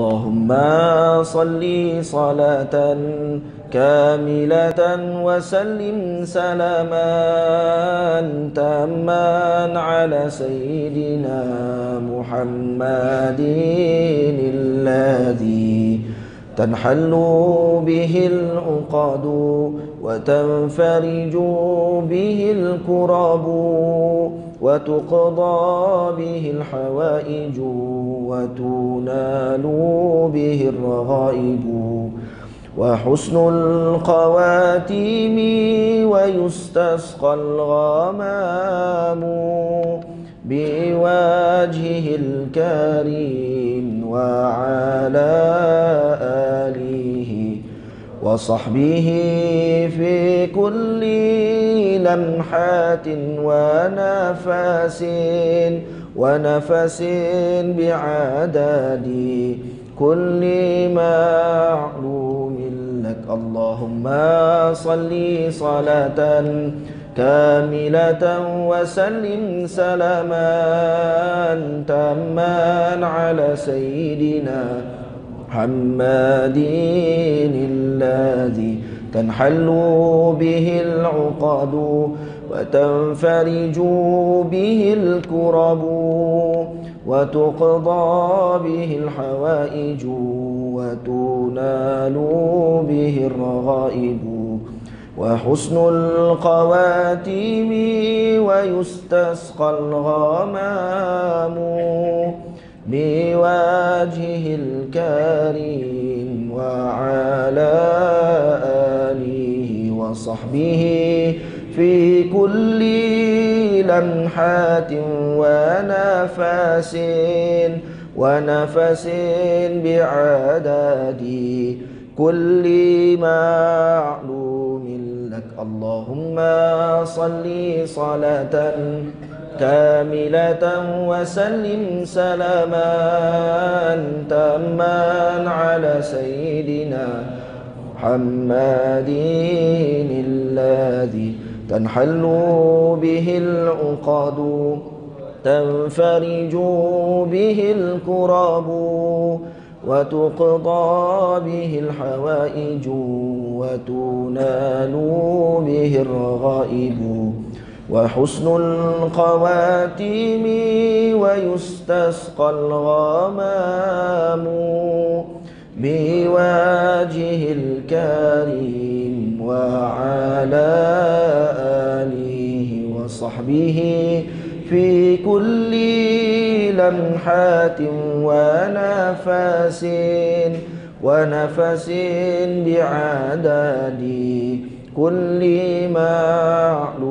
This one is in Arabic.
اللهم صل صلاة كاملة وسلم سلاما تاما على سيدنا محمد الذي تنحل به العقد وتنفرج به الكرب وتقضى به الحوائج وتنال به الرغائب وحسن الخواتيم ويستسقى الغمام بوجهه الكريم وعلى وصحبه في كل لمحات ونفس ونفس بعدد كل معلوم لك. اللهم صل صلاة كاملة وسلم سلاما تاما على سيدنا محمد الذي تنحل به العقد وتنفرج به الكرب وتقضى به الحوائج وتنال به الرغائب وحسن القواتم ويستسقى الغمام بوجهه الكريم وعلى آله وصحبه في كل لمحات ونفس ونفس بعدد كل معلوم لك اللهم صل صلاة كاملة وسلم سلاما تاما على سيدنا محمد الذي تنحل به العقد تنفرج به الكرب وتقضى به الحوائج وتنال به الرغائب. وحسن الخواتيم ويستسقى الغمام بوجه الكريم وعلى آله وصحبه في كل لمحات ونفس ونفس بعدد كل معلوم